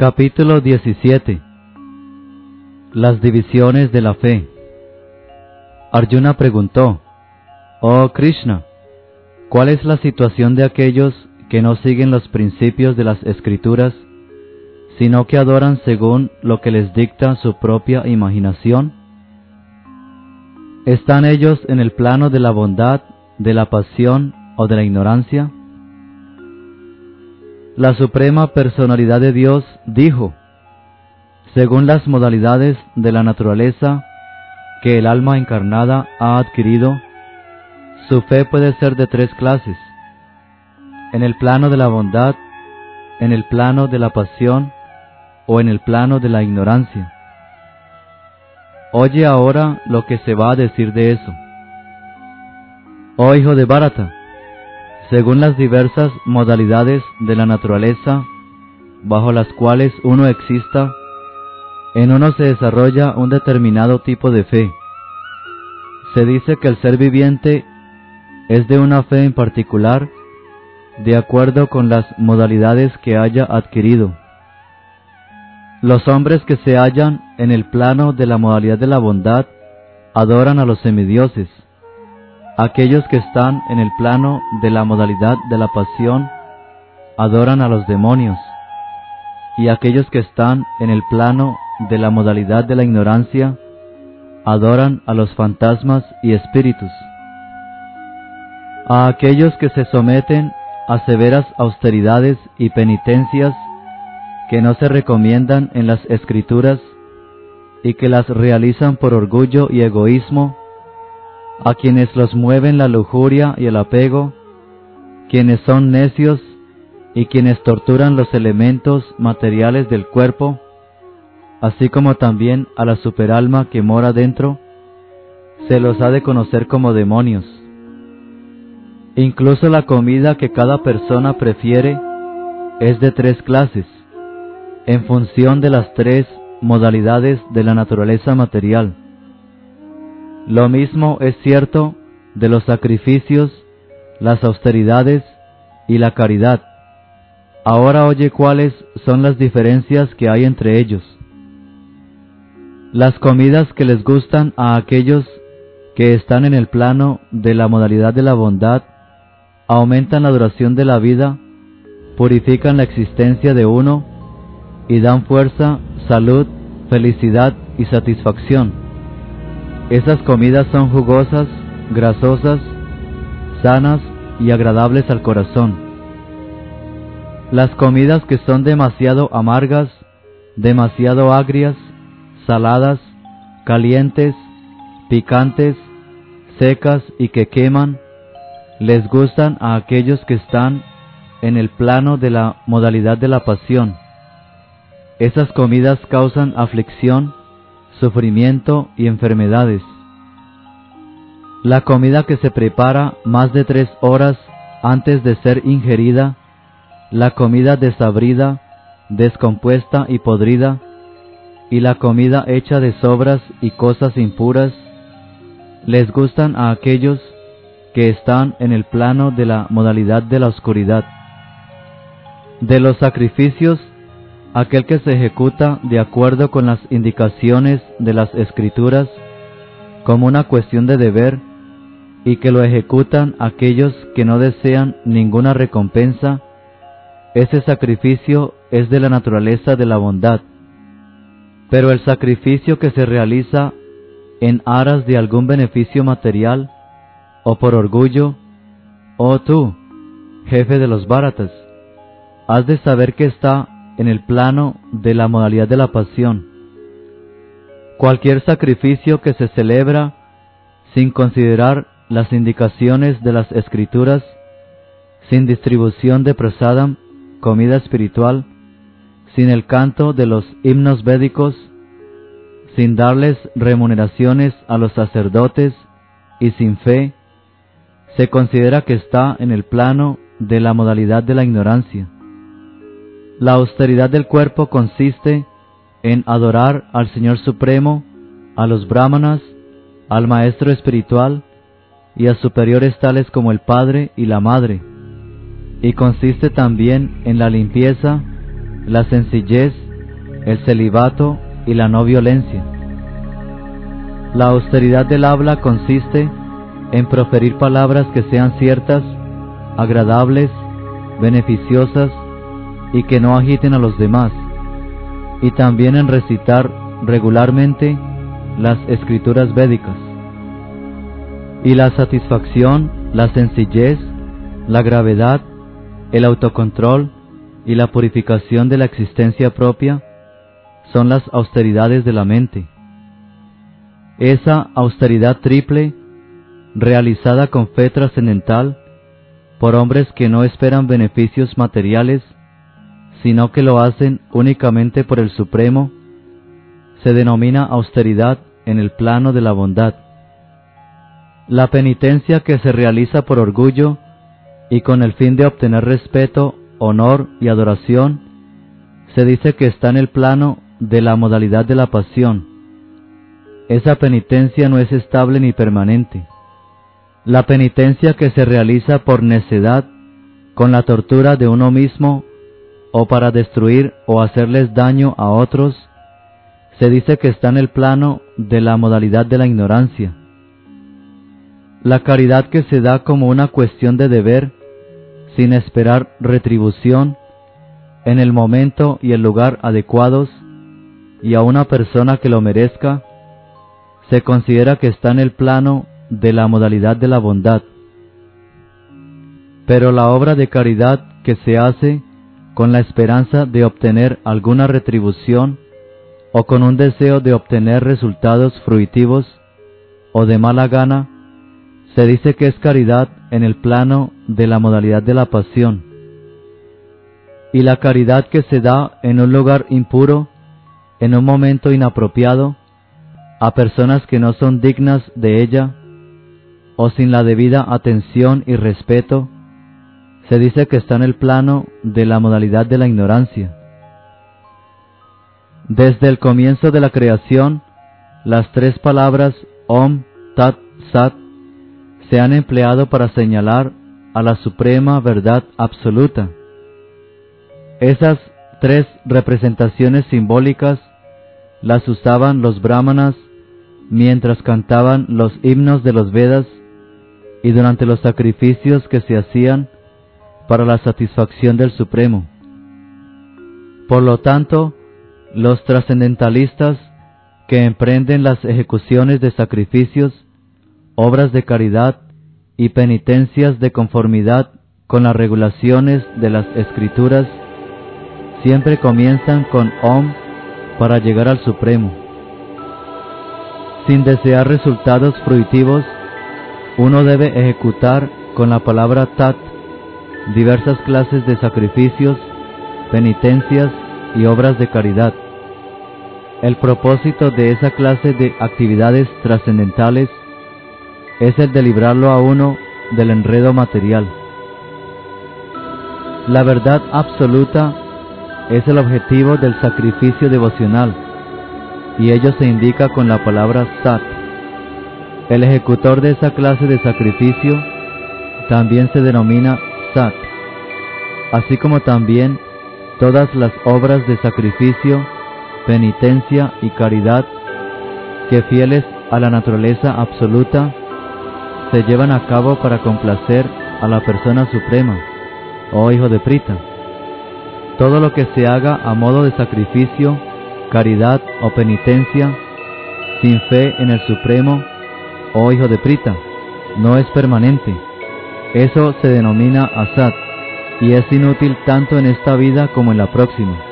Capítulo 17 Las divisiones de la fe Arjuna preguntó, Oh Krishna, ¿cuál es la situación de aquellos que no siguen los principios de las escrituras, sino que adoran según lo que les dicta su propia imaginación? ¿Están ellos en el plano de la bondad, de la pasión o de la ignorancia? La Suprema Personalidad de Dios dijo, según las modalidades de la naturaleza que el alma encarnada ha adquirido, su fe puede ser de tres clases, en el plano de la bondad, en el plano de la pasión o en el plano de la ignorancia. Oye ahora lo que se va a decir de eso. Oh hijo de Bharata, según las diversas modalidades de la naturaleza bajo las cuales uno exista, en uno se desarrolla un determinado tipo de fe. Se dice que el ser viviente es de una fe en particular de acuerdo con las modalidades que haya adquirido. Los hombres que se hallan en el plano de la modalidad de la bondad adoran a los semidioses Aquellos que están en el plano de la modalidad de la pasión adoran a los demonios, y aquellos que están en el plano de la modalidad de la ignorancia adoran a los fantasmas y espíritus. A aquellos que se someten a severas austeridades y penitencias que no se recomiendan en las escrituras y que las realizan por orgullo y egoísmo, a quienes los mueven la lujuria y el apego, quienes son necios y quienes torturan los elementos materiales del cuerpo, así como también a la superalma que mora dentro, se los ha de conocer como demonios. Incluso la comida que cada persona prefiere es de tres clases, en función de las tres modalidades de la naturaleza material. Lo mismo es cierto de los sacrificios, las austeridades y la caridad. Ahora oye cuáles son las diferencias que hay entre ellos. Las comidas que les gustan a aquellos que están en el plano de la modalidad de la bondad aumentan la duración de la vida, purifican la existencia de uno y dan fuerza, salud, felicidad y satisfacción. Esas comidas son jugosas, grasosas, sanas y agradables al corazón. Las comidas que son demasiado amargas, demasiado agrias, saladas, calientes, picantes, secas y que queman, les gustan a aquellos que están en el plano de la modalidad de la pasión. Esas comidas causan aflicción, sufrimiento y enfermedades. La comida que se prepara más de tres horas antes de ser ingerida, la comida desabrida, descompuesta y podrida, y la comida hecha de sobras y cosas impuras, les gustan a aquellos que están en el plano de la modalidad de la oscuridad. De los sacrificios aquel que se ejecuta de acuerdo con las indicaciones de las escrituras como una cuestión de deber y que lo ejecutan aquellos que no desean ninguna recompensa, ese sacrificio es de la naturaleza de la bondad. Pero el sacrificio que se realiza en aras de algún beneficio material o por orgullo, oh tú, jefe de los báratas, has de saber que está en el plano de la modalidad de la pasión. Cualquier sacrificio que se celebra sin considerar las indicaciones de las escrituras, sin distribución de prasadam, comida espiritual, sin el canto de los himnos védicos, sin darles remuneraciones a los sacerdotes y sin fe, se considera que está en el plano de la modalidad de la ignorancia. La austeridad del cuerpo consiste en adorar al Señor Supremo, a los brahmanas, al Maestro Espiritual y a superiores tales como el Padre y la Madre, y consiste también en la limpieza, la sencillez el celibato y la no violencia. La austeridad del habla consiste en proferir palabras que sean ciertas, agradables, beneficiosas y que no agiten a los demás, y también en recitar regularmente las escrituras védicas. Y la satisfacción, la sencillez, la gravedad, el autocontrol y la purificación de la existencia propia son las austeridades de la mente. Esa austeridad triple, realizada con fe trascendental, por hombres que no esperan beneficios materiales, sino que lo hacen únicamente por el Supremo, se denomina austeridad en el plano de la bondad. La penitencia que se realiza por orgullo y con el fin de obtener respeto, honor y adoración, se dice que está en el plano de la modalidad de la pasión. Esa penitencia no es estable ni permanente. La penitencia que se realiza por necedad, con la tortura de uno mismo, o para destruir o hacerles daño a otros, se dice que está en el plano de la modalidad de la ignorancia. La caridad que se da como una cuestión de deber, sin esperar retribución, en el momento y el lugar adecuados, y a una persona que lo merezca, se considera que está en el plano de la modalidad de la bondad. Pero la obra de caridad que se hace con la esperanza de obtener alguna retribución o con un deseo de obtener resultados fruitivos o de mala gana, se dice que es caridad en el plano de la modalidad de la pasión. Y la caridad que se da en un lugar impuro, en un momento inapropiado, a personas que no son dignas de ella, o sin la debida atención y respeto, se dice que está en el plano de la modalidad de la ignorancia. Desde el comienzo de la creación, las tres palabras Om, Tat, Sat se han empleado para señalar a la suprema verdad absoluta. Esas tres representaciones simbólicas las usaban los brahmanas mientras cantaban los himnos de los Vedas y durante los sacrificios que se hacían para la satisfacción del Supremo. Por lo tanto, los trascendentalistas que emprenden las ejecuciones de sacrificios, obras de caridad y penitencias de conformidad con las regulaciones de las escrituras, siempre comienzan con Om para llegar al Supremo. Sin desear resultados fruitivos, uno debe ejecutar con la palabra Tat diversas clases de sacrificios, penitencias y obras de caridad. El propósito de esa clase de actividades trascendentales es el de librarlo a uno del enredo material. La verdad absoluta es el objetivo del sacrificio devocional y ello se indica con la palabra sat. El ejecutor de esa clase de sacrificio también se denomina así como también todas las obras de sacrificio, penitencia y caridad que fieles a la naturaleza absoluta se llevan a cabo para complacer a la persona suprema, oh hijo de Prita. Todo lo que se haga a modo de sacrificio, caridad o penitencia, sin fe en el Supremo, oh hijo de Prita, no es permanente. Eso se denomina asat y es inútil tanto en esta vida como en la próxima.